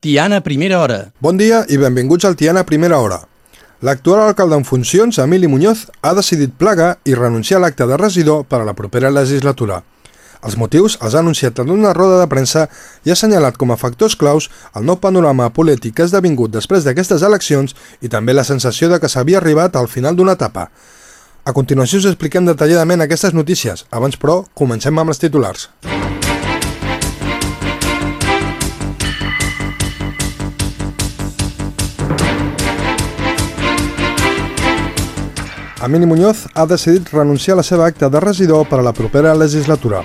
Tiana Primera Hora. Bon dia i benvinguts al Tiana Primera Hora. L'actual alcalde en funcions, Emili Muñoz, ha decidit plegar i renunciar a l'acte de regidor per a la propera legislatura. Els motius els ha anunciat en una roda de premsa i ha assenyalat com a factors claus el nou panorama polític que ha esdevingut després d'aquestes eleccions i també la sensació de que s'havia arribat al final d'una etapa. A continuació us expliquem detalladament aquestes notícies. Abans, però, comencem amb els titulars. Emili Muñoz ha decidit renunciar a la seva acta de regidor per a la propera legislatura.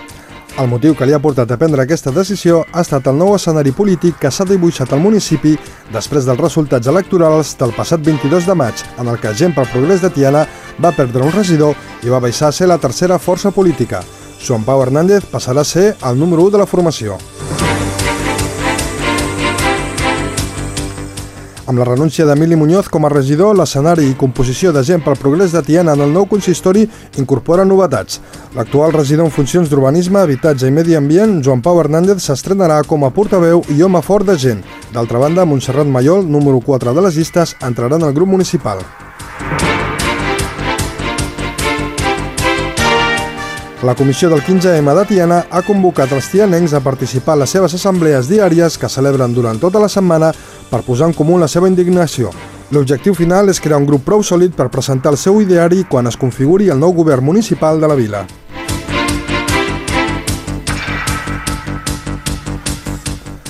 El motiu que li ha portat a prendre aquesta decisió ha estat el nou escenari polític que s'ha dibuixat al municipi després dels resultats electorals del passat 22 de maig, en el que Gent pel Progrés de Tiana va perdre un regidor i va baixar a ser la tercera força política. Joan Pau Hernández passarà a ser el número 1 de la formació. Amb la renúncia d'Emili Muñoz com a regidor, l'escenari i composició de gent pel progrés de Tiana en el nou consistori incorpora novetats. L'actual regidor en funcions d'urbanisme, habitatge i medi ambient, Joan Pau Hernández, s'estrenarà com a portaveu i home fort de gent. D'altra banda, Montserrat Mayol, número 4 de les llistes, entrarà en el grup municipal. La comissió del 15M de Tiana ha convocat els tianencs a participar a les seves assemblees diàries que celebren durant tota la setmana per posar en comú la seva indignació. L'objectiu final és crear un grup prou sòlid per presentar el seu ideari quan es configuri el nou govern municipal de la vila.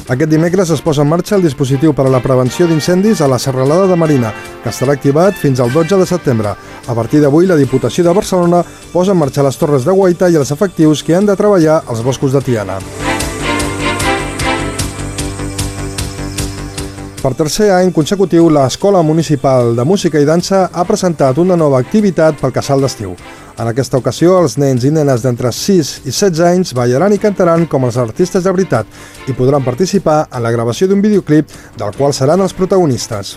Aquest dimecres es posa en marxa el dispositiu per a la prevenció d'incendis a la Serralada de Marina, que estarà activat fins al 12 de setembre. A partir d'avui, la Diputació de Barcelona posa en marxa les torres de Guaita i els efectius que han de treballar als boscos de Tiana. Per tercer any consecutiu, l'Escola Municipal de Música i Dansa ha presentat una nova activitat pel casal d'estiu. En aquesta ocasió, els nens i nenes d'entre 6 i 16 anys ballaran i cantaran com els artistes de veritat i podran participar en la gravació d'un videoclip del qual seran els protagonistes.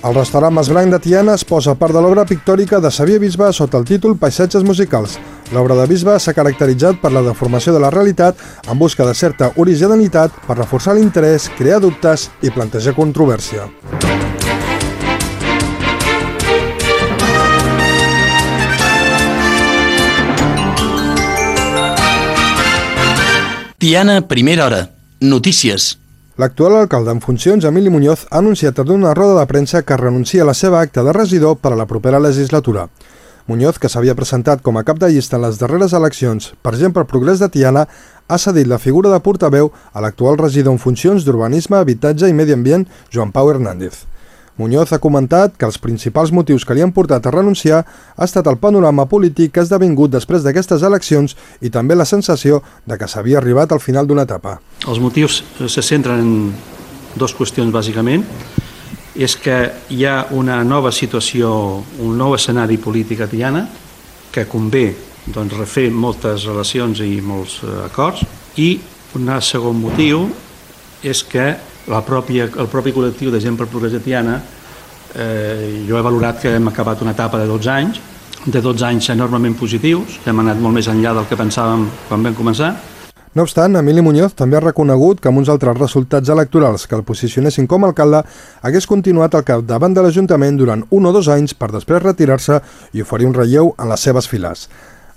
El restaurant Mas Blanc de Tiana es posa part de l'obra pictòrica de Xavier Bisba sota el títol Paisatges musicals. L'obra de Bisba s'ha caracteritzat per la deformació de la realitat en busca de certa originalitat per reforçar l'interès, crear dubtes i plantejar controvèrsia. Tiana Primera Hora. Notícies. L'actual alcalde en funcions, Emili Muñoz, ha anunciat en una roda de premsa que renuncia a la seva acta de regidor per a la propera legislatura. Muñoz, que s'havia presentat com a cap de llista en les darreres eleccions per gent pel progrés de Tiana, ha cedit la figura de portaveu a l'actual regidor en funcions d'Urbanisme, Habitatge i Medi Ambient, Joan Pau Hernández. Muñoz ha comentat que els principals motius que li han portat a renunciar ha estat el panorama polític que ha esdevingut després d'aquestes eleccions i també la sensació de que s'havia arribat al final d'una etapa. Els motius se centren en dues qüestions, bàsicament. És que hi ha una nova situació, un nou escenari polític a Tiana, que convé doncs, refer moltes relacions i molts eh, acords, i un segon motiu és que la pròpia, el propi col·lectiu de gent per progrés de Tiana, eh, jo he valorat que hem acabat una etapa de 12 anys, de 12 anys enormement positius, que hem anat molt més enllà del que pensàvem quan vam començar. No obstant, Emili Muñoz també ha reconegut que amb uns altres resultats electorals que el posicionessin com a alcalde hagués continuat al capdavant de l'Ajuntament durant un o dos anys per després retirar-se i oferir un relleu en les seves files.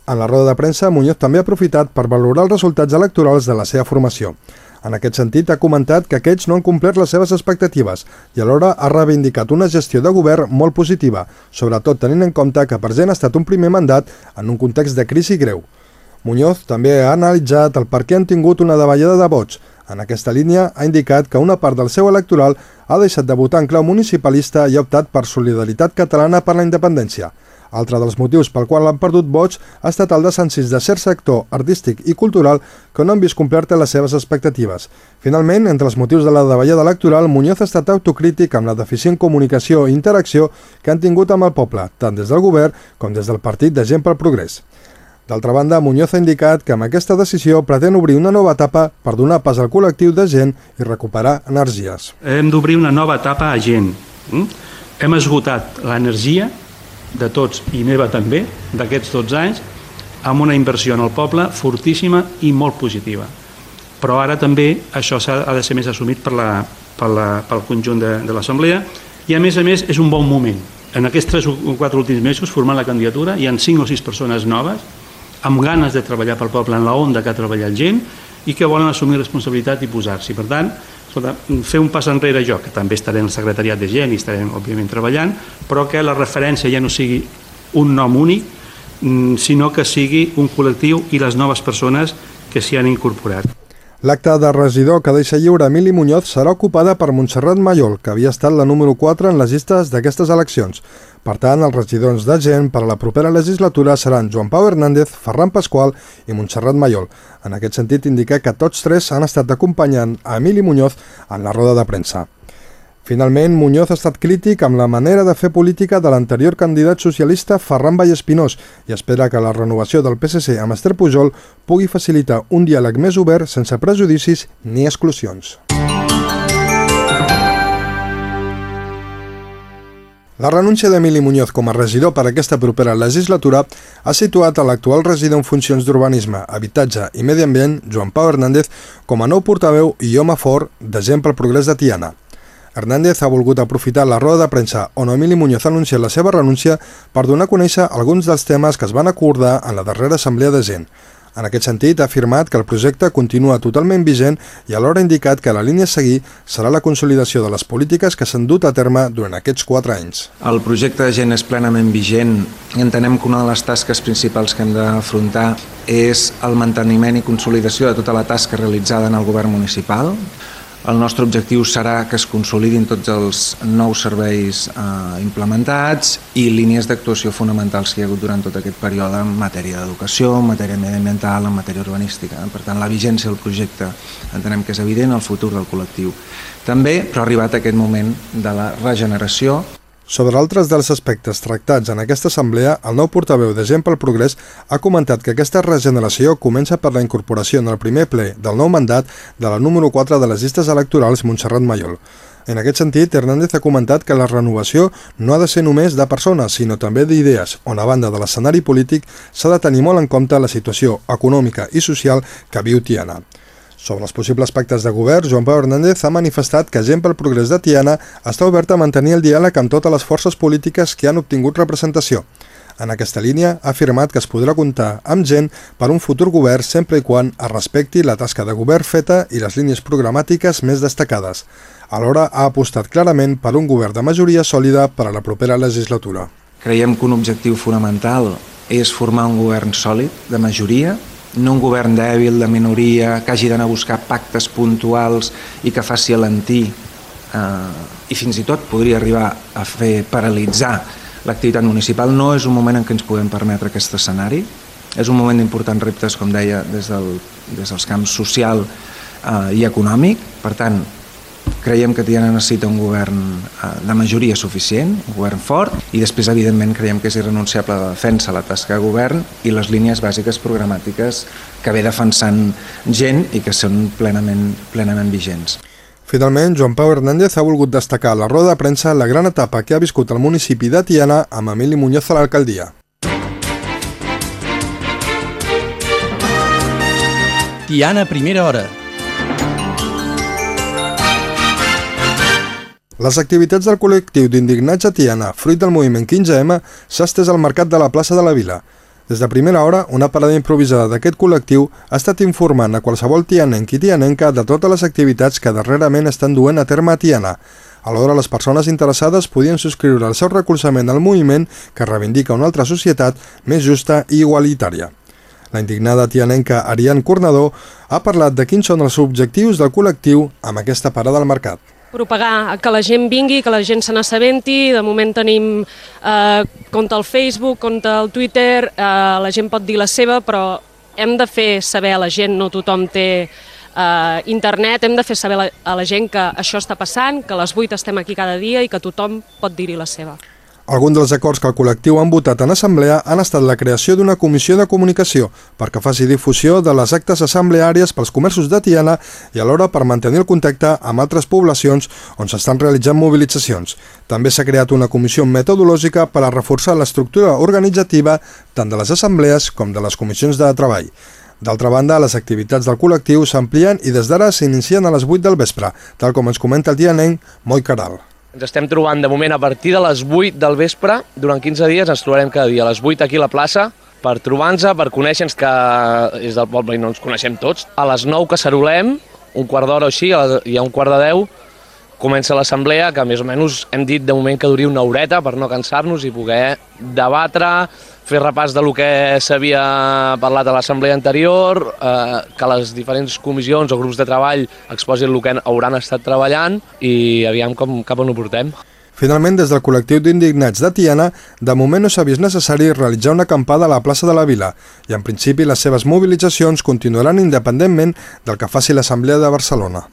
En la roda de premsa, Muñoz també ha aprofitat per valorar els resultats electorals de la seva formació. En aquest sentit, ha comentat que aquests no han complert les seves expectatives i alhora ha reivindicat una gestió de govern molt positiva, sobretot tenint en compte que per gent ha estat un primer mandat en un context de crisi greu. Muñoz també ha analitzat el per què han tingut una davallada de vots. En aquesta línia ha indicat que una part del seu electoral ha deixat de votar en clau municipalista i ha optat per Solidaritat Catalana per la Independència. Altre dels motius pel qual han perdut vots ha estat el desencís de cert sector artístic i cultural que no han vist complertes les seves expectatives. Finalment, entre els motius de la davallada electoral, Muñoz ha estat autocrític amb la deficient comunicació i interacció que han tingut amb el poble, tant des del govern com des del Partit de Gent pel Progrés. D'altra banda, Muñoz ha indicat que amb aquesta decisió pretén obrir una nova etapa per donar pas al col·lectiu de gent i recuperar energies. Hem d'obrir una nova etapa a gent. Mm? Hem esgotat l'energia de tots i meva també, d'aquests 12 anys, amb una inversió en el poble fortíssima i molt positiva. Però ara també això ha de ser més assumit per la, per la, pel conjunt de, de l'Assemblea i a més a més és un bon moment. En aquests 3 o 4 últims mesos formant la candidatura hi han 5 o 6 persones noves amb ganes de treballar pel poble en la onda que ha treballat gent i que volen assumir responsabilitat i posar-s'hi. Per tant, fer un pas enrere jo, que també estaré en el secretariat de gent i estarem, òbviament, treballant, però que la referència ja no sigui un nom únic, mm, sinó que sigui un col·lectiu i les noves persones que s'hi han incorporat. L'acte de regidor que deixa lliure Emili Muñoz serà ocupada per Montserrat Mayol, que havia estat la número 4 en les llistes d'aquestes eleccions. Per tant, els regidors de gent per a la propera legislatura seran Joan Pau Hernández, Ferran Pasqual i Montserrat Mayol. En aquest sentit, indica que tots tres han estat acompanyant a Emili Muñoz en la roda de premsa. Finalment, Muñoz ha estat crític amb la manera de fer política de l'anterior candidat socialista Ferran Vallespinós i espera que la renovació del PSC amb Esther Pujol pugui facilitar un diàleg més obert sense prejudicis ni exclusions. La renúncia d'Emili Muñoz com a regidor per aquesta propera legislatura ha situat a l'actual regidor en funcions d'urbanisme, habitatge i medi ambient, Joan Pau Hernández, com a nou portaveu i home fort de gent pel progrés de Tiana. Hernández ha volgut aprofitar la roda de premsa on Emili Muñoz anunciat la seva renúncia per donar a conèixer alguns dels temes que es van acordar en la darrera assemblea de gent. En aquest sentit, ha afirmat que el projecte continua totalment vigent i alhora ha indicat que la línia a seguir serà la consolidació de les polítiques que s'han dut a terme durant aquests quatre anys. El projecte de gent és plenament vigent i entenem que una de les tasques principals que hem d'afrontar és el manteniment i consolidació de tota la tasca realitzada en el govern municipal, el nostre objectiu serà que es consolidin tots els nous serveis eh, implementats i línies d'actuació fonamentals que hi ha hagut durant tot aquest període en matèria d'educació, en matèria mediambiental, en matèria urbanística. Per tant, la vigència del projecte entenem que és evident, el futur del col·lectiu també, però ha arribat aquest moment de la regeneració sobre altres dels aspectes tractats en aquesta assemblea, el nou portaveu de Gent pel Progrés ha comentat que aquesta regeneració comença per la incorporació en el primer ple del nou mandat de la número 4 de les llistes electorals Montserrat Mayol. En aquest sentit, Hernández ha comentat que la renovació no ha de ser només de persones, sinó també d'idees, on a banda de l'escenari polític s'ha de tenir molt en compte la situació econòmica i social que viu Tiana. Sobre els possibles pactes de govern, Joan Pau Hernández ha manifestat que Gent pel Progrés de Tiana està oberta a mantenir el diàleg amb totes les forces polítiques que han obtingut representació. En aquesta línia, ha afirmat que es podrà comptar amb gent per un futur govern sempre i quan es respecti la tasca de govern feta i les línies programàtiques més destacades. Alhora, ha apostat clarament per un govern de majoria sòlida per a la propera legislatura. Creiem que un objectiu fonamental és formar un govern sòlid, de majoria, no un govern dèbil, de minoria, que hagi d'anar a buscar pactes puntuals i que faci alentir eh, i fins i tot podria arribar a fer paralitzar l'activitat municipal. No és un moment en què ens podem permetre aquest escenari. És un moment d'importants reptes, com deia, des, del, des dels camps social eh, i econòmic. Per tant, Creiem que Tiana necessita un govern eh, de majoria suficient, un govern fort, i després, evidentment, creiem que és irrenunciable la defensa, la tasca de govern i les línies bàsiques programàtiques que ve defensant gent i que són plenament, plenament vigents. Finalment, Joan Pau Hernández ha volgut destacar a la roda de premsa la gran etapa que ha viscut el municipi de Tiana amb Emili Muñoz a l'alcaldia. Tiana, primera hora Les activitats del col·lectiu d'indignats Tiana, fruit del moviment 15M, s'ha estès al mercat de la plaça de la Vila. Des de primera hora, una parada improvisada d'aquest col·lectiu ha estat informant a qualsevol tianenc i tianenca de totes les activitats que darrerament estan duent a terme a Tiana. Alhora, les persones interessades podien subscriure el seu recolzament al moviment que reivindica una altra societat més justa i igualitària. La indignada tianenca Ariane Cornador ha parlat de quins són els objectius del col·lectiu amb aquesta parada al mercat propagar, que la gent vingui, que la gent se n'assabenti. De moment tenim eh, compte al Facebook, compte al Twitter, eh, la gent pot dir la seva, però hem de fer saber a la gent, no tothom té eh, internet, hem de fer saber a la, gent que això està passant, que a les 8 estem aquí cada dia i que tothom pot dir-hi la seva. Alguns dels acords que el col·lectiu han votat en assemblea han estat la creació d'una comissió de comunicació perquè faci difusió de les actes assembleàries pels comerços de Tiana i alhora per mantenir el contacte amb altres poblacions on s'estan realitzant mobilitzacions. També s'ha creat una comissió metodològica per a reforçar l'estructura organitzativa tant de les assemblees com de les comissions de treball. D'altra banda, les activitats del col·lectiu s'amplien i des d'ara s'inicien a les 8 del vespre, tal com ens comenta el tianenc Moi Caral. Ens estem trobant de moment a partir de les 8 del vespre, durant 15 dies ens trobarem cada dia a les 8 aquí a la plaça, per trobar-nos, per conèixer-nos que és del poble i no ens coneixem tots. A les 9 que cerolem, un quart d'hora o així, i a un quart de 10 comença l'assemblea, que més o menys hem dit de moment que duri una horeta per no cansar-nos i poder debatre, fer repàs de lo que s'havia parlat a l'assemblea anterior, eh, que les diferents comissions o grups de treball exposin el que hauran estat treballant i aviam com, cap on ho portem. Finalment, des del col·lectiu d'indignats de Tiana, de moment no s'ha vist necessari realitzar una acampada a la plaça de la Vila i, en principi, les seves mobilitzacions continuaran independentment del que faci l'Assemblea de Barcelona.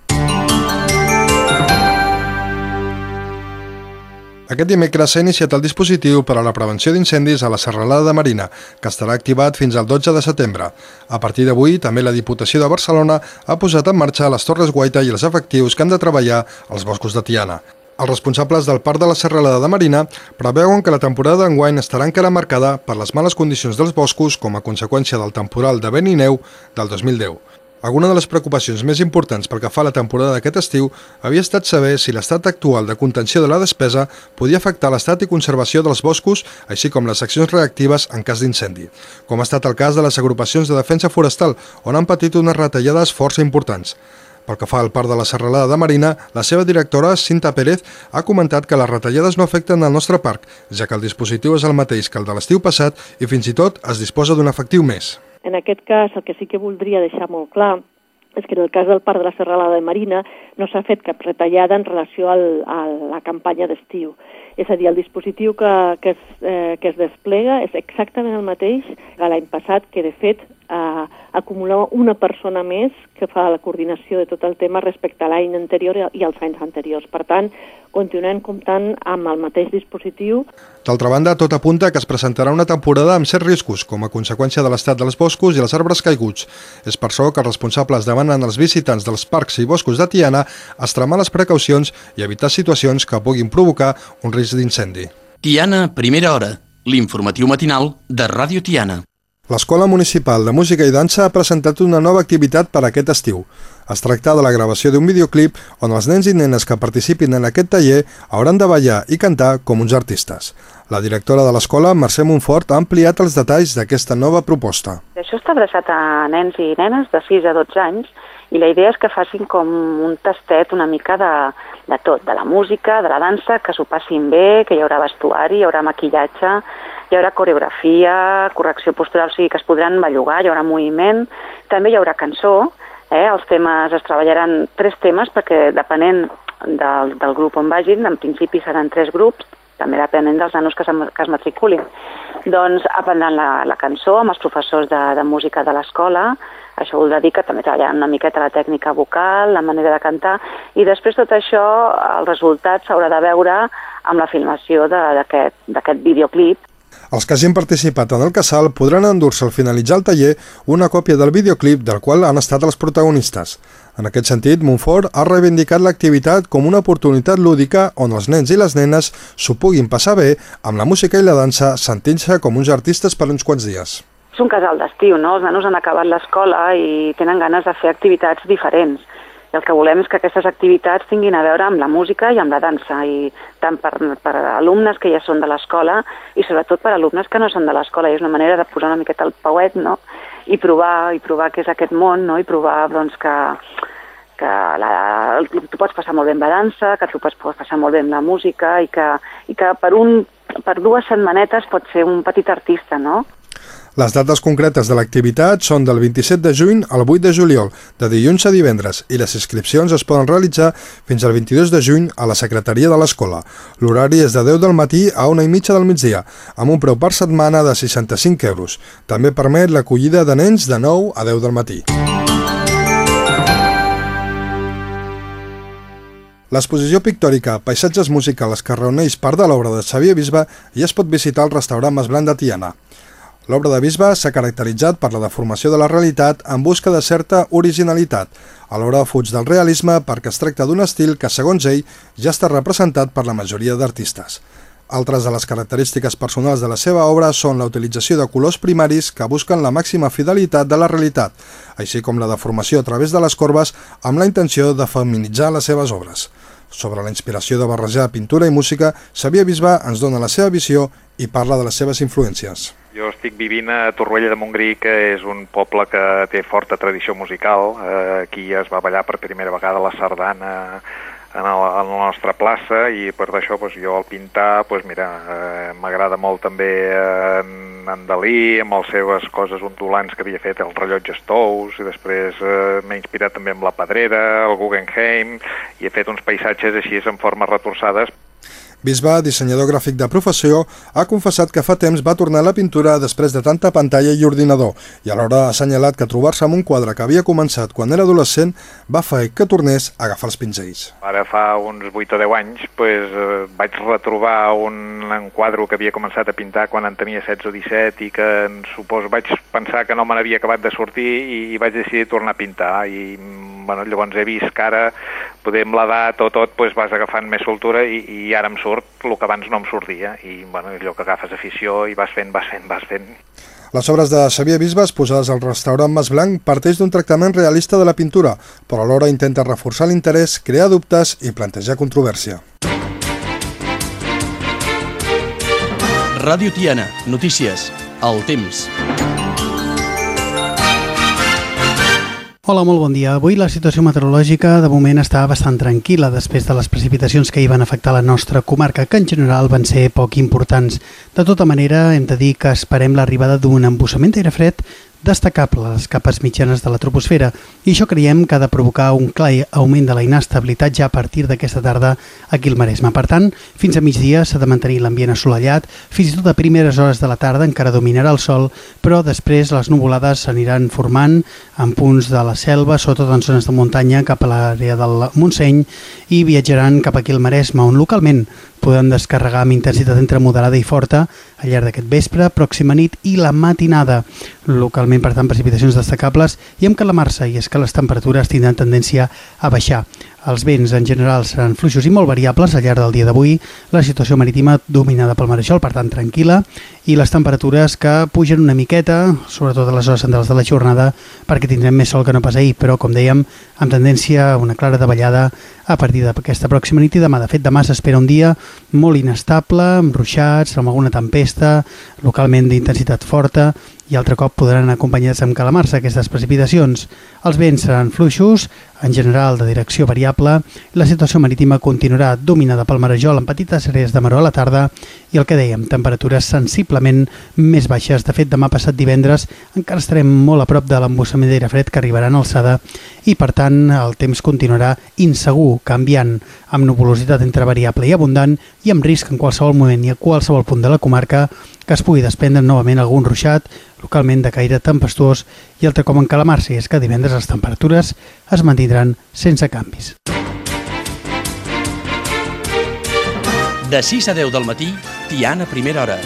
Aquest dimecres s'ha iniciat el dispositiu per a la prevenció d'incendis a la Serralada de Marina, que estarà activat fins al 12 de setembre. A partir d'avui, també la Diputació de Barcelona ha posat en marxa les Torres Guaita i els efectius que han de treballar als boscos de Tiana. Els responsables del Parc de la Serralada de Marina preveuen que la temporada d'enguany estarà encara marcada per les males condicions dels boscos com a conseqüència del temporal de vent i neu del 2010. Alguna de les preocupacions més importants pel que fa a la temporada d'aquest estiu havia estat saber si l'estat actual de contenció de la despesa podia afectar l'estat i conservació dels boscos, així com les accions reactives en cas d'incendi, com ha estat el cas de les agrupacions de defensa forestal, on han patit unes retallades força importants. Pel que fa al Parc de la Serralada de Marina, la seva directora, Cinta Pérez, ha comentat que les retallades no afecten el nostre parc, ja que el dispositiu és el mateix que el de l'estiu passat i fins i tot es disposa d'un efectiu més. En aquest cas, el que sí que voldria deixar molt clar és que en el cas del Parc de la Serralada de Marina no s'ha fet cap retallada en relació al, a la campanya d'estiu. És a dir, el dispositiu que, que, es, eh, que es desplega és exactament el mateix que l'any passat, que de fet eh, acumular una persona més que fa la coordinació de tot el tema respecte a l'any anterior i als anys anteriors. Per tant, continuem comptant amb el mateix dispositiu. D'altra banda, tot apunta que es presentarà una temporada amb certs riscos, com a conseqüència de l'estat dels boscos i els arbres caiguts. És per això que els responsables demanen als visitants dels parcs i boscos de Tiana extremar les precaucions i evitar situacions que puguin provocar un risc d'incendi. Tiana, primera hora, l'informatiu matinal de Ràdio Tiana. L'Escola Municipal de Música i Dansa ha presentat una nova activitat per aquest estiu. Es tracta de la gravació d'un videoclip on els nens i nenes que participin en aquest taller hauran de ballar i cantar com uns artistes. La directora de l'escola, Mercè Montfort, ha ampliat els detalls d'aquesta nova proposta. Això està adreçat a nens i nenes de 6 a 12 anys i la idea és que facin com un tastet una mica de, de tot, de la música, de la dansa, que s'ho passin bé, que hi haurà vestuari, hi haurà maquillatge, hi haurà coreografia, correcció postural, o sigui que es podran bellugar, hi haurà moviment, també hi haurà cançó, eh? els temes es treballaran tres temes perquè depenent del, del grup on vagin, en principi seran tres grups, també depenent dels nanos que, que es matriculin. Doncs aprendran la, la cançó amb els professors de, de música de l'escola, això vol dir que també treballaran una miqueta la tècnica vocal, la manera de cantar, i després tot això, el resultat s'haurà de veure amb la filmació d'aquest videoclip els que hagin participat en el casal podran endur-se al finalitzar el taller una còpia del videoclip del qual han estat els protagonistes. En aquest sentit, Montfort ha reivindicat l'activitat com una oportunitat lúdica on els nens i les nenes s'ho puguin passar bé amb la música i la dansa sentint-se com uns artistes per uns quants dies. És un casal d'estiu, no? Els nanos han acabat l'escola i tenen ganes de fer activitats diferents i el que volem és que aquestes activitats tinguin a veure amb la música i amb la dansa, i tant per, per alumnes que ja són de l'escola i sobretot per alumnes que no són de l'escola. I és una manera de posar una miqueta el pauet, no?, i provar, i provar què és aquest món, no?, i provar, doncs, que, que la, tu pots passar molt bé amb la dansa, que tu pots, pots passar molt bé amb la música i que, i que per, un, per dues setmanetes pots ser un petit artista, no? Les dates concretes de l'activitat són del 27 de juny al 8 de juliol, de dilluns a divendres, i les inscripcions es poden realitzar fins al 22 de juny a la secretaria de l'escola. L'horari és de 10 del matí a 1 i mitja del migdia, amb un preu per setmana de 65 euros. També permet l'acollida de nens de 9 a 10 del matí. L'exposició pictòrica Paisatges musicals que reuneix part de l'obra de Xavier Bisba ja es pot visitar al restaurant Mas Blanc de Tiana. L'obra de Bisbe s'ha caracteritzat per la deformació de la realitat en busca de certa originalitat. Alhora fuig del realisme perquè es tracta d'un estil que, segons ell, ja està representat per la majoria d'artistes. Altres de les característiques personals de la seva obra són la utilització de colors primaris que busquen la màxima fidelitat de la realitat, així com la deformació a través de les corbes amb la intenció de feminitzar les seves obres. Sobre la inspiració de barrejar pintura i música, Xavier Bisbà ens dona la seva visió i parla de les seves influències. Jo estic vivint a Torroella de Montgrí, que és un poble que té forta tradició musical. Eh, aquí es va ballar per primera vegada la sardana en, en la nostra plaça i per això doncs, jo al pintar doncs, mira, eh, m'agrada molt també en, en Dalí amb les seves coses ondulants que havia fet el rellotge Tous i després eh, m'he inspirat també amb la Pedrera, el Guggenheim i he fet uns paisatges així en formes retorçades Bisbà, dissenyador gràfic de professió, ha confessat que fa temps va tornar a la pintura després de tanta pantalla i ordinador i alhora ha assenyalat que trobar-se amb un quadre que havia començat quan era adolescent va fer que tornés a agafar els pinzells. Ara fa uns 8 o 10 anys pues, eh, vaig retrobar un enquadro que havia començat a pintar quan en tenia 16 o 17 i que suposo vaig pensar que no me n'havia acabat de sortir i, i vaig decidir tornar a pintar i bueno, llavors he vist que ara poder amb l'edat o tot pues, vas agafant més soltura i, i ara em surt el que abans no em sortia i bueno, allò que agafes afició i vas fent, vas fent, vas fent. Les obres de Xavier Bisbas posades al restaurant Mas Blanc parteix d'un tractament realista de la pintura, però alhora intenta reforçar l'interès, crear dubtes i plantejar controvèrsia. Ràdio Tiana, notícies, el temps. Hola, molt bon dia. Avui la situació meteorològica de moment està bastant tranquil·la després de les precipitacions que hi van afectar la nostra comarca, que en general van ser poc importants. De tota manera, hem de dir que esperem l'arribada d'un embussament d'aire fred destacable a les capes mitjanes de la troposfera i això creiem que ha de provocar un clar augment de la inestabilitat ja a partir d'aquesta tarda aquí al Maresme. Per tant, fins a migdia s'ha de mantenir l'ambient assolellat, fins i tot a primeres hores de la tarda encara dominarà el sol, però després les nuvolades s'aniran formant en punts de la selva, sobretot en zones de muntanya cap a l'àrea del Montseny i viatjaran cap aquí al Maresme, on localment podem descarregar amb intensitat entre moderada i forta al llarg d'aquest vespre, pròxima nit i la matinada. Localment, per tant, precipitacions destacables i amb calamarsa, i és que les temperatures tindran tendència a baixar. Els vents en general seran fluixos i molt variables al llarg del dia d'avui, la situació marítima dominada pel marejol, per tant tranquil·la, i les temperatures que pugen una miqueta, sobretot a les hores centrals de la jornada, perquè tindrem més sol que no pas ahir, però com dèiem, amb tendència a una clara davallada a partir d'aquesta pròxima nit i demà. De fet, demà s'espera un dia molt inestable, amb ruixats, amb alguna tempesta, localment d'intensitat forta, i altre cop podran acompanyar amb calamars aquestes precipitacions. Els vents seran fluixos, en general de direcció variable, la situació marítima continuarà dominada pel marejol amb petites àrees de maró a la tarda i el que dèiem, temperatures sensiblement més baixes. De fet, demà passat divendres encara estarem molt a prop de l'embossament d'aire fred que arribarà en alçada i, per tant, el temps continuarà insegur, canviant, amb nuvolositat entre variable i abundant i amb risc en qualsevol moment i a qualsevol punt de la comarca que es pugui desprendre novament algun ruixat, localment de caire tempestuós i altre com en calamar-se, és que divendres les temperatures es mantindran sense canvis. De 6 a 10 del matí, Tiana Primera Hora.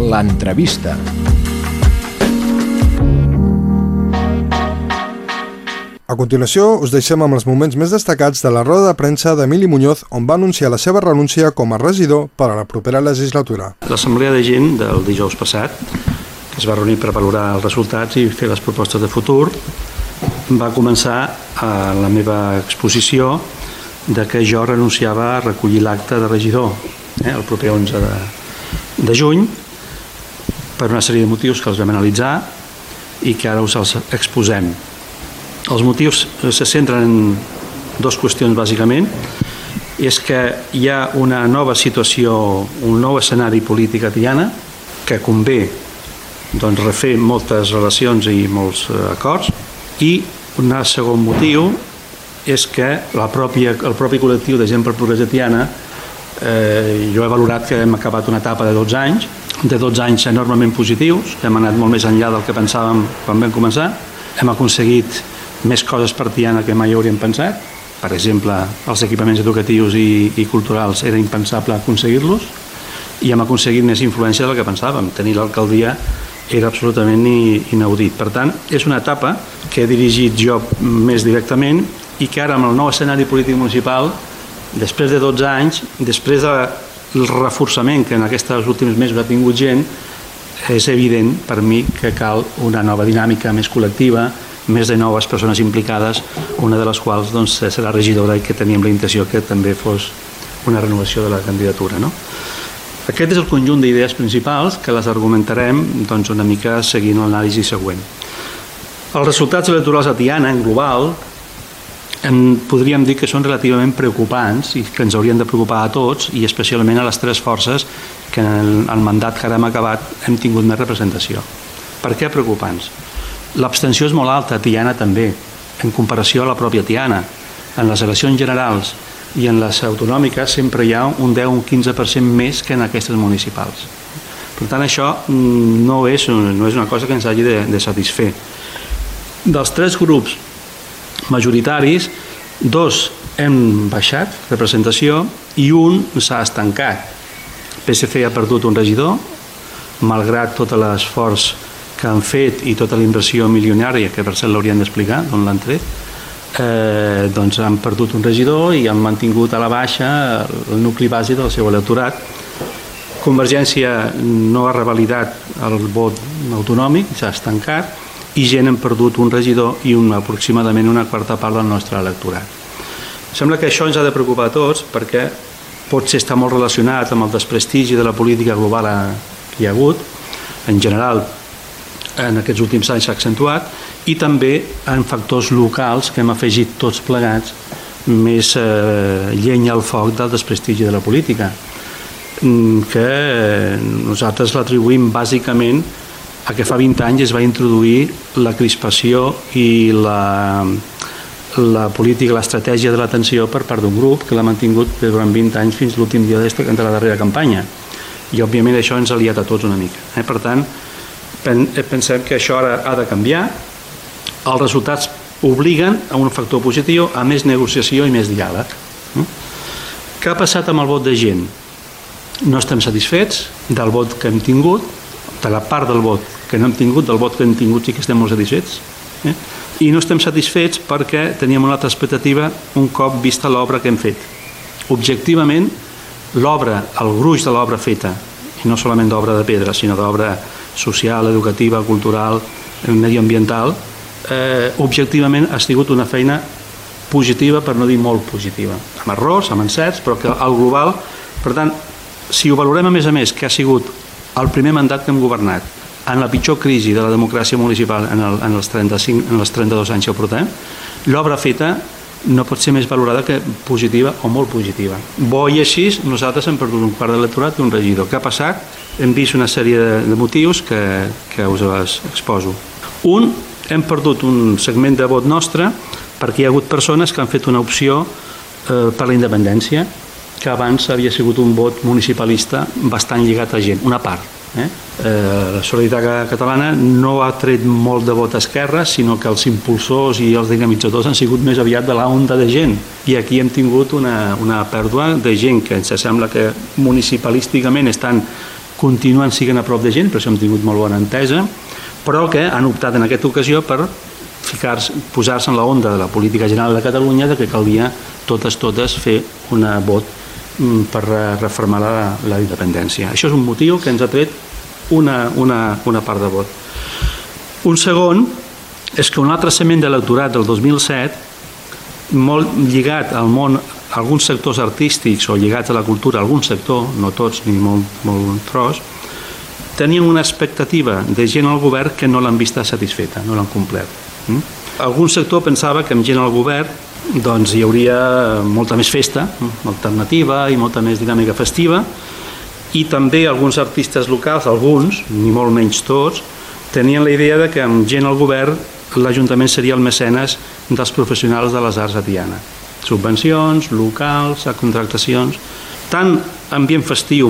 L'entrevista. A continuació, us deixem amb els moments més destacats de la roda de premsa d'Emili Muñoz, on va anunciar la seva renúncia com a regidor per a la propera legislatura. L'Assemblea de Gent del dijous passat, que es va reunir per valorar els resultats i fer les propostes de futur, va començar a la meva exposició de que jo renunciava a recollir l'acte de regidor eh, el proper 11 de, de juny per una sèrie de motius que els vam analitzar i que ara us els exposem. Els motius se centren en dues qüestions bàsicament. És que hi ha una nova situació, un nou escenari polític a Tiana que convé doncs, refer moltes relacions i molts eh, acords. I un segon motiu és que la pròpia, el propi col·lectiu de gent per progrés de Tiana eh, jo he valorat que hem acabat una etapa de 12 anys de 12 anys enormement positius. Hem anat molt més enllà del que pensàvem quan vam començar. Hem aconseguit més coses per Tiana que mai hauríem pensat. Per exemple, els equipaments educatius i, i culturals era impensable aconseguir-los i hem aconseguit més influència del que pensàvem. Tenir l'alcaldia era absolutament inaudit. Per tant, és una etapa que he dirigit jo més directament i que ara amb el nou escenari polític municipal, després de 12 anys, després del reforçament que en aquests últims mesos ha tingut gent, és evident per mi que cal una nova dinàmica més col·lectiva, més de noves persones implicades, una de les quals doncs, serà regidora i que teníem la intenció que també fos una renovació de la candidatura. No? Aquest és el conjunt d'idees principals que les argumentarem doncs, una mica seguint l'anàlisi següent. Els resultats electorals a Tiana, en global, en, podríem dir que són relativament preocupants i que ens haurien de preocupar a tots i especialment a les tres forces que en el, el mandat que ara hem acabat hem tingut més representació. Per què preocupants? L'abstenció és molt alta, a Tiana també, en comparació a la pròpia Tiana. En les eleccions generals i en les autonòmiques sempre hi ha un 10 o un 15% més que en aquestes municipals. Per tant, això mm, no és, no és una cosa que ens hagi de, de satisfer. Dels tres grups majoritaris, dos hem baixat representació i un s'ha estancat. PSC ha perdut un regidor, malgrat tot l'esforç que han fet i tota la inversió milionària, que per cert l'haurien d'explicar, d'on l'han tret, eh, doncs han perdut un regidor i han mantingut a la baixa el nucli bàsic del seu electorat. Convergència no ha revalidat el vot autonòmic, s'ha estancat, i gent han perdut un regidor i un, aproximadament una quarta part del nostre electorat. Sembla que això ens ha de preocupar a tots perquè pot ser està molt relacionat amb el desprestigi de la política global que hi ha hagut, en general en aquests últims anys s'ha accentuat, i també en factors locals que hem afegit tots plegats més eh, llenya al foc del desprestigi de la política mm, que eh, nosaltres l'atribuïm bàsicament a que fa 20 anys es va introduir la crispació i la, la política, l'estratègia de l'atenció per part d'un grup que l'ha mantingut durant 20 anys fins l'últim dia de la darrera campanya i òbviament això ens ha liat a tots una mica eh? per tant pensem que això ara ha de canviar els resultats obliguen a un factor positiu, a més negociació i més diàleg. Què ha passat amb el vot de gent? No estem satisfets del vot que hem tingut, de la part del vot que no hem tingut, del vot que hem tingut sí que estem molt satisfets. Eh? I no estem satisfets perquè teníem una altra expectativa un cop vista l'obra que hem fet. Objectivament, l'obra, el gruix de l'obra feta, i no solament d'obra de pedra, sinó d'obra social, educativa, cultural, medioambiental, eh, objectivament ha sigut una feina positiva, per no dir molt positiva, amb errors, amb encerts, però que al global, per tant, si ho valorem a més a més, que ha sigut el primer mandat que hem governat, en la pitjor crisi de la democràcia municipal en, el, en, els, 35, en els 32 anys que portem, l'obra feta no pot ser més valorada que positiva o molt positiva. Bo i així, nosaltres hem perdut un quart d'electorat i un regidor. Què ha passat? Hem vist una sèrie de, de motius que, que us exposo. Un hem perdut un segment de vot nostre perquè hi ha hagut persones que han fet una opció eh, per la independència que abans havia sigut un vot municipalista bastant lligat a gent, una part. Eh? Eh, la Solidaritat Catalana no ha tret molt de vot a esquerra, sinó que els impulsors i els dinamitzadors han sigut més aviat de la onda de gent. I aquí hem tingut una, una pèrdua de gent que ens sembla que municipalísticament estan continuen siguent a prop de gent, per això hem tingut molt bona entesa, però que han optat en aquesta ocasió per posar-se en la onda de la política general de Catalunya de que calia totes totes fer un vot per reformar la, la independència. Això és un motiu que ens ha tret una, una, una part de vot. Un segon és que un altre cement d'electorat del 2007 molt lligat al món alguns sectors artístics o lligats a la cultura, algun sector, no tots ni molt, molt tros, tenien una expectativa de gent al govern que no l'han vista satisfeta, no l'han complert. Mm? Algun sector pensava que amb gent al govern doncs hi hauria molta més festa, alternativa i molta més dinàmica festiva, i també alguns artistes locals, alguns, ni molt menys tots, tenien la idea de que amb gent al govern l'Ajuntament seria el mecenes dels professionals de les arts a Tiana. Subvencions, locals, contractacions... Tant ambient festiu,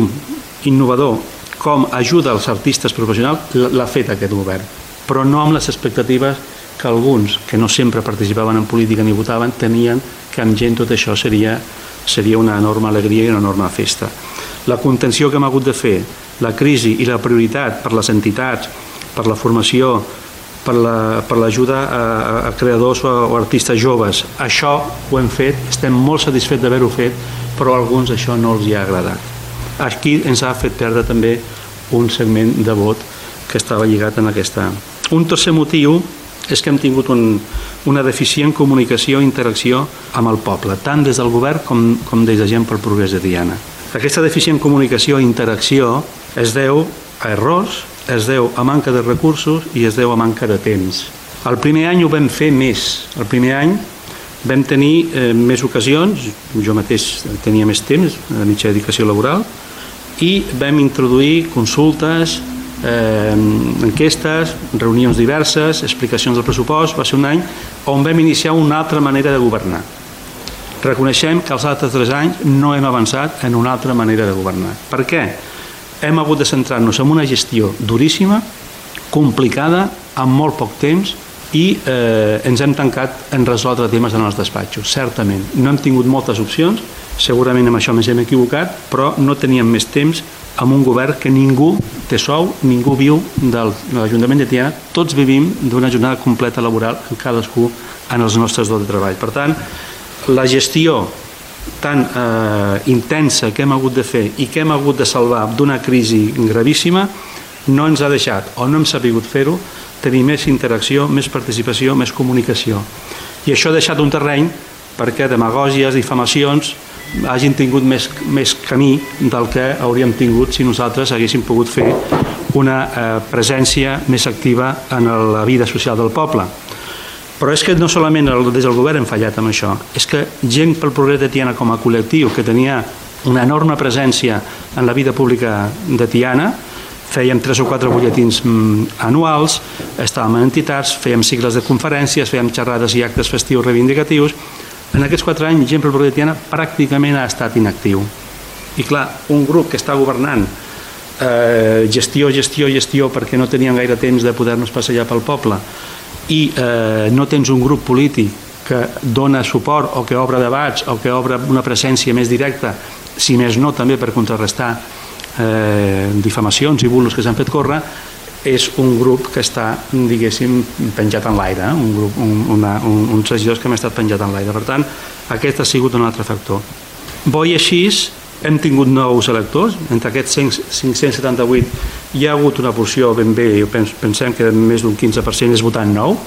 innovador com ajuda als artistes professionals l'ha fet aquest govern, però no amb les expectatives que alguns, que no sempre participaven en política ni votaven, tenien que amb gent tot això seria, seria una enorme alegria i una enorme festa. La contenció que hem hagut de fer, la crisi i la prioritat per les entitats per la formació, per l'ajuda la, per a, a creadors o, o artistes joves. Això ho hem fet, estem molt satisfets d'haver-ho fet, però a alguns això no els hi ha agradat. Aquí ens ha fet perdre també un segment de vot que estava lligat en aquesta. Un tercer motiu és que hem tingut un, una deficient comunicació i interacció amb el poble, tant des del govern com, com des de gent pel progrés de Diana. Aquesta deficient comunicació i interacció es deu a errors, es deu a manca de recursos i es deu a manca de temps. El primer any ho vam fer més. El primer any vam tenir eh, més ocasions, jo mateix tenia més temps, a mitja dedicació laboral, i vam introduir consultes, eh, enquestes, reunions diverses, explicacions del pressupost, va ser un any on vam iniciar una altra manera de governar. Reconeixem que els altres tres anys no hem avançat en una altra manera de governar. Per què? Hem hagut de centrar-nos en una gestió duríssima, complicada, amb molt poc temps, i eh, ens hem tancat en resoldre temes en els despatxos, certament. No hem tingut moltes opcions, segurament amb això més hem equivocat, però no teníem més temps amb un govern que ningú té sou, ningú viu del, de l'Ajuntament de Tiana, tots vivim d'una jornada completa laboral en cadascú en els nostres dos de treball. Per tant, la gestió tan eh, intensa que hem hagut de fer i que hem hagut de salvar d'una crisi gravíssima no ens ha deixat, o no hem sabut fer-ho, tenir més interacció, més participació, més comunicació. I això ha deixat un terreny perquè demagògies, difamacions, hagin tingut més, més camí del que hauríem tingut si nosaltres haguéssim pogut fer una eh, presència més activa en la vida social del poble. Però és que no solament el, des del govern hem fallat amb això, és que gent pel progrés de Tiana com a col·lectiu, que tenia una enorme presència en la vida pública de Tiana, fèiem tres o quatre butlletins mm, anuals, estàvem en entitats, fèiem cicles de conferències, fèiem xerrades i actes festius reivindicatius, en aquests quatre anys, gent Tiana pràcticament ha estat inactiu. I clar, un grup que està governant eh, gestió, gestió, gestió, perquè no tenien gaire temps de poder-nos passejar pel poble, i eh, no tens un grup polític que dona suport o que obre debats o que obre una presència més directa, si més no també per contrarrestar eh, difamacions i bulos que s'han fet córrer, és un grup que està, diguéssim, penjat en l'aire, eh? un grup, un, una, un, uns regidors que hem estat penjat en l'aire. Per tant, aquest ha sigut un altre factor. Bo i així, hem tingut nous electors, entre aquests 578 hi ha hagut una porció ben bé, pensem que més d'un 15% és votant nou,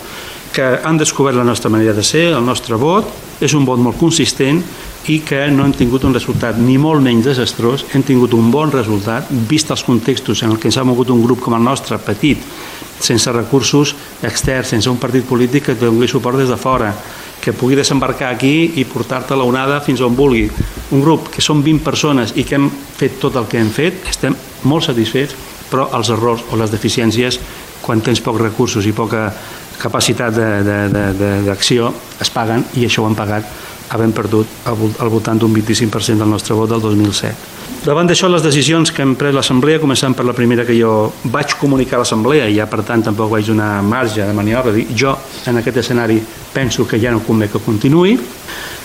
que han descobert la nostra manera de ser, el nostre vot, és un vot molt consistent i que no hem tingut un resultat ni molt menys desastrós, hem tingut un bon resultat, vist els contextos en què ens ha mogut un grup com el nostre, petit, sense recursos externs, sense un partit polític que et doni suport des de fora, que pugui desembarcar aquí i portar-te la onada fins on vulgui. Un grup que són 20 persones i que hem fet tot el que hem fet, estem molt satisfets, però els errors o les deficiències, quan tens pocs recursos i poca capacitat d'acció, es paguen i això ho han pagat havent perdut al voltant d'un 25% del nostre vot del 2007. Davant d'això, les decisions que hem pres l'Assemblea, començant per la primera que jo vaig comunicar a l'Assemblea i ja per tant tampoc vaig donar marge de maniobra, dir jo en aquest escenari penso que ja no convé que continuï,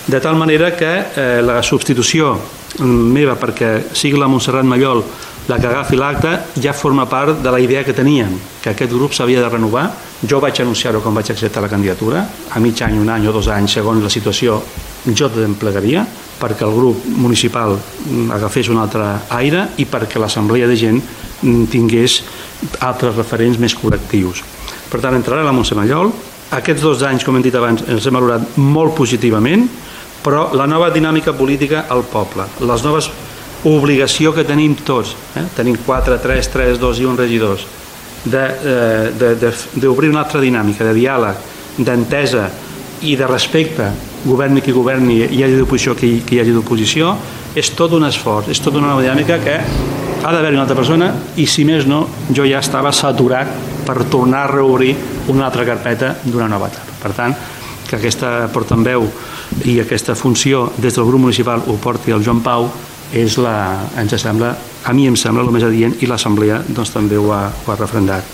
de tal manera que eh, la substitució meva perquè sigui la Montserrat Mallol la que agafi l'acte ja forma part de la idea que teníem, que aquest grup s'havia de renovar. Jo vaig anunciar-ho quan vaig acceptar la candidatura, a mig any, un any o dos anys, segons la situació, jo em plegaria perquè el grup municipal agafés un altre aire i perquè l'assemblea de gent tingués altres referents més col·lectius. Per tant, entrarà la Montse Mallol. Aquests dos anys, com hem dit abans, els hem valorat molt positivament, però la nova dinàmica política al poble, les noves obligació que tenim tots, eh? tenim 4, 3, 3, 2 i un regidors, d'obrir una altra dinàmica de diàleg, d'entesa i de respecte, governi qui governi, hi hagi d'oposició qui, qui hi hagi d'oposició, és tot un esforç, és tota una dinàmica que ha d'haver una altra persona i si més no, jo ja estava saturat per tornar a reobrir una altra carpeta d'una nova etapa. Per tant, que aquesta portaveu i aquesta funció des del grup municipal ho porti el Joan Pau és la, ens sembla, a mi em sembla el més adient i l'Assemblea doncs, també ho ha, ho ha refrendat.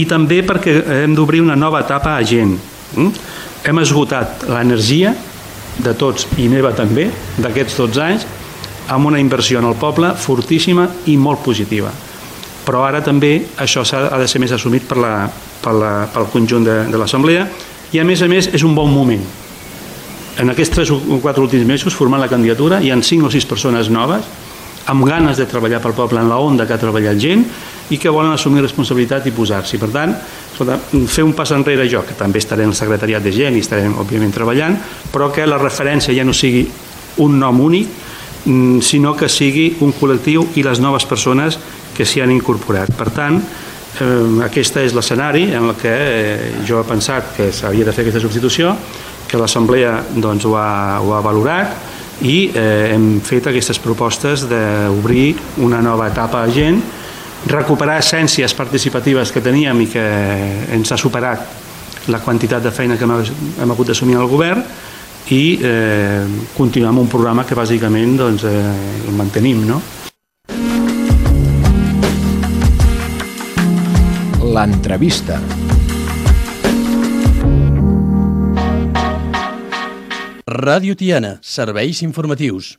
I també perquè hem d'obrir una nova etapa a gent. Mm? Hem esgotat l'energia de tots i meva també d'aquests 12 anys amb una inversió en el poble fortíssima i molt positiva. però ara també això ha de ser més assumit per la, per la, pel conjunt de, de l'Assemblea i a més a més és un bon moment. En aquests 3 o 4 últims mesos formant la candidatura hi han 5 o 6 persones noves amb ganes de treballar pel poble en la onda que ha treballat gent i que volen assumir responsabilitat i posar-s'hi. Per tant, fer un pas enrere jo, que també estaré en el secretariat de gent i estarem, òbviament, treballant, però que la referència ja no sigui un nom únic, mm, sinó que sigui un col·lectiu i les noves persones que s'hi han incorporat. Per tant, eh, aquest és l'escenari en el que eh, jo he pensat que s'havia de fer aquesta substitució, que l'Assemblea doncs, ho, ha, ho ha valorat i eh, hem fet aquestes propostes d'obrir una nova etapa a gent, recuperar essències participatives que teníem i que ens ha superat la quantitat de feina que hem, hem hagut d'assumir al govern i eh, continuar amb un programa que bàsicament doncs, eh, el mantenim. No? L'entrevista. Ràdio Tiana, serveis informatius.